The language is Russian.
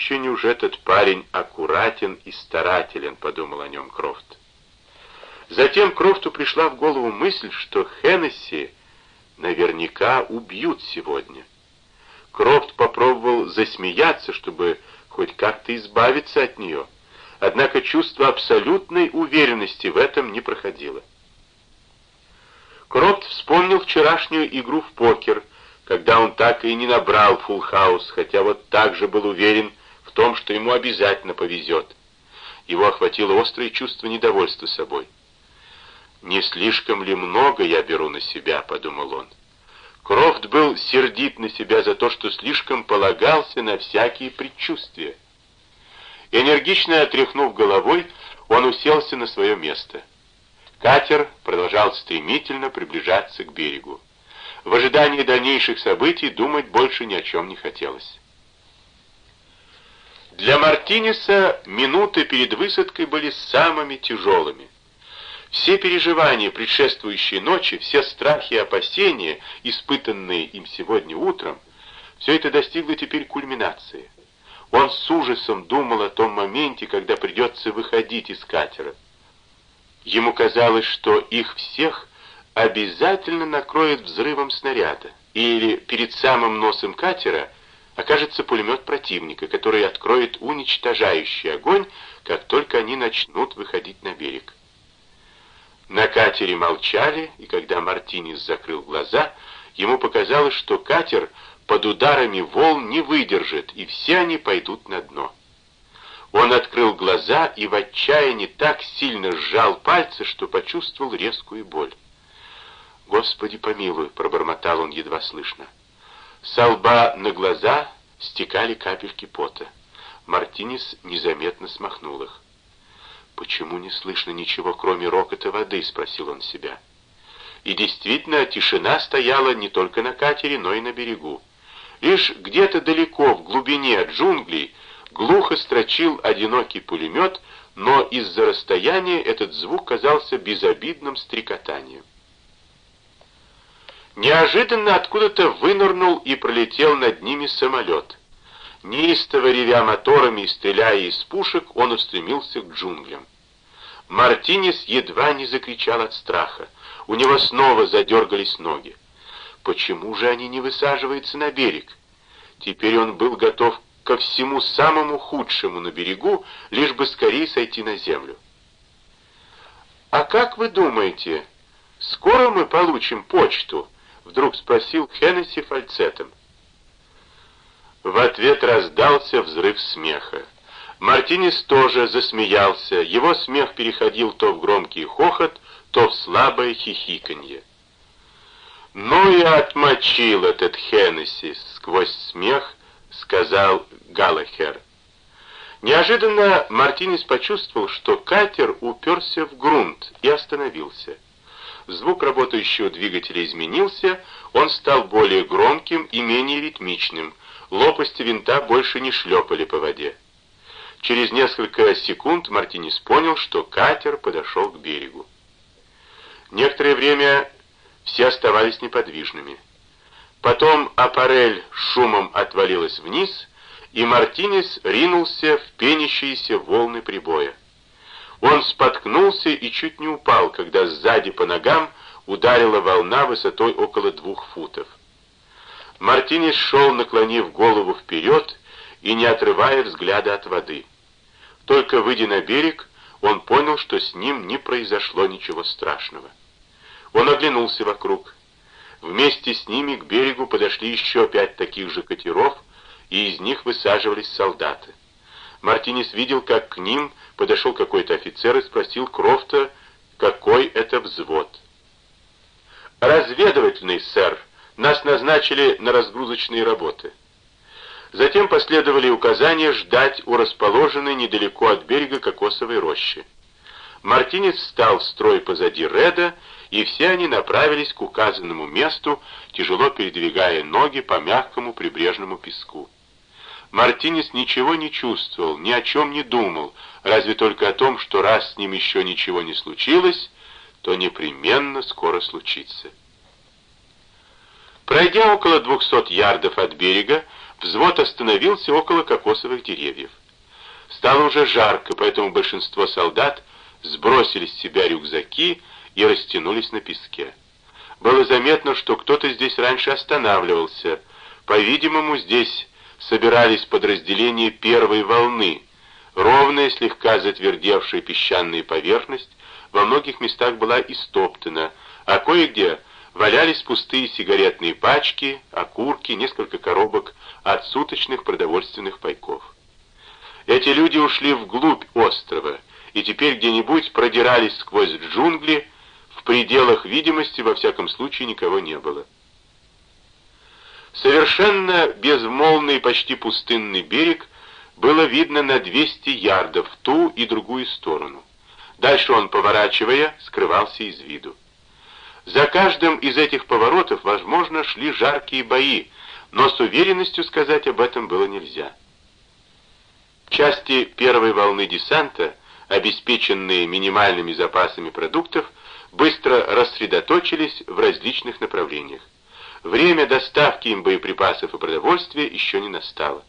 очень уж этот парень аккуратен и старателен», — подумал о нем Крофт. Затем Крофту пришла в голову мысль, что Хеннесси наверняка убьют сегодня. Крофт попробовал засмеяться, чтобы хоть как-то избавиться от нее, однако чувство абсолютной уверенности в этом не проходило. Крофт вспомнил вчерашнюю игру в покер, когда он так и не набрал фулл-хаус, хотя вот так же был уверен в том, что ему обязательно повезет. Его охватило острое чувство недовольства собой. «Не слишком ли много я беру на себя?» — подумал он. Крофт был сердит на себя за то, что слишком полагался на всякие предчувствия. Энергично встряхнув головой, он уселся на свое место. Катер продолжал стремительно приближаться к берегу. В ожидании дальнейших событий думать больше ни о чем не хотелось. Для Мартинеса минуты перед высадкой были самыми тяжелыми. Все переживания предшествующей ночи, все страхи и опасения, испытанные им сегодня утром, все это достигло теперь кульминации. Он с ужасом думал о том моменте, когда придется выходить из катера. Ему казалось, что их всех обязательно накроет взрывом снаряда, или перед самым носом катера окажется пулемет противника, который откроет уничтожающий огонь, как только они начнут выходить на берег. На катере молчали, и когда Мартинес закрыл глаза, ему показалось, что катер под ударами волн не выдержит, и все они пойдут на дно. Он открыл глаза и в отчаянии так сильно сжал пальцы, что почувствовал резкую боль. «Господи помилуй!» — пробормотал он едва слышно. Со лба на глаза стекали капельки пота. Мартинес незаметно смахнул их. «Почему не слышно ничего, кроме рокота воды?» — спросил он себя. И действительно, тишина стояла не только на катере, но и на берегу. Лишь где-то далеко, в глубине джунглей, глухо строчил одинокий пулемет, но из-за расстояния этот звук казался безобидным стрекотанием. Неожиданно откуда-то вынырнул и пролетел над ними самолет. Неистово ревя моторами и стреляя из пушек, он устремился к джунглям. Мартинес едва не закричал от страха. У него снова задергались ноги. Почему же они не высаживаются на берег? Теперь он был готов ко всему самому худшему на берегу, лишь бы скорее сойти на землю. «А как вы думаете, скоро мы получим почту?» — вдруг спросил Хеннесси фальцетом. В ответ раздался взрыв смеха. Мартинес тоже засмеялся. Его смех переходил то в громкий хохот, то в слабое хихиканье. «Ну и отмочил этот Хеннесси!» — сквозь смех сказал Галахер. Неожиданно Мартинес почувствовал, что катер уперся в грунт и остановился. Звук работающего двигателя изменился, он стал более громким и менее ритмичным, лопасти винта больше не шлепали по воде. Через несколько секунд Мартинес понял, что катер подошел к берегу. Некоторое время все оставались неподвижными. Потом аппарель шумом отвалилась вниз, и Мартинес ринулся в пенящиеся волны прибоя. Он споткнулся и чуть не упал, когда сзади по ногам ударила волна высотой около двух футов. Мартинес шел, наклонив голову вперед и не отрывая взгляда от воды. Только выйдя на берег, он понял, что с ним не произошло ничего страшного. Он оглянулся вокруг. Вместе с ними к берегу подошли еще пять таких же катеров, и из них высаживались солдаты. Мартинес видел, как к ним подошел какой-то офицер и спросил Крофта, какой это взвод. «Разведывательный, сэр. Нас назначили на разгрузочные работы». Затем последовали указания ждать у расположенной недалеко от берега кокосовой рощи. Мартинес встал в строй позади Реда, и все они направились к указанному месту, тяжело передвигая ноги по мягкому прибрежному песку. Мартинес ничего не чувствовал, ни о чем не думал, разве только о том, что раз с ним еще ничего не случилось, то непременно скоро случится. Пройдя около двухсот ярдов от берега, Взвод остановился около кокосовых деревьев. Стало уже жарко, поэтому большинство солдат сбросили с себя рюкзаки и растянулись на песке. Было заметно, что кто-то здесь раньше останавливался. По-видимому, здесь собирались подразделения первой волны. Ровная, слегка затвердевшая песчаная поверхность во многих местах была истоптана, а кое-где валялись пустые сигаретные пачки, окурки, несколько коробок от суточных продовольственных пайков. Эти люди ушли вглубь острова и теперь где-нибудь продирались сквозь джунгли, в пределах видимости, во всяком случае, никого не было. Совершенно безмолвный, почти пустынный берег было видно на 200 ярдов в ту и другую сторону. Дальше он, поворачивая, скрывался из виду. За каждым из этих поворотов, возможно, шли жаркие бои, но с уверенностью сказать об этом было нельзя. Части первой волны десанта, обеспеченные минимальными запасами продуктов, быстро рассредоточились в различных направлениях. Время доставки им боеприпасов и продовольствия еще не настало.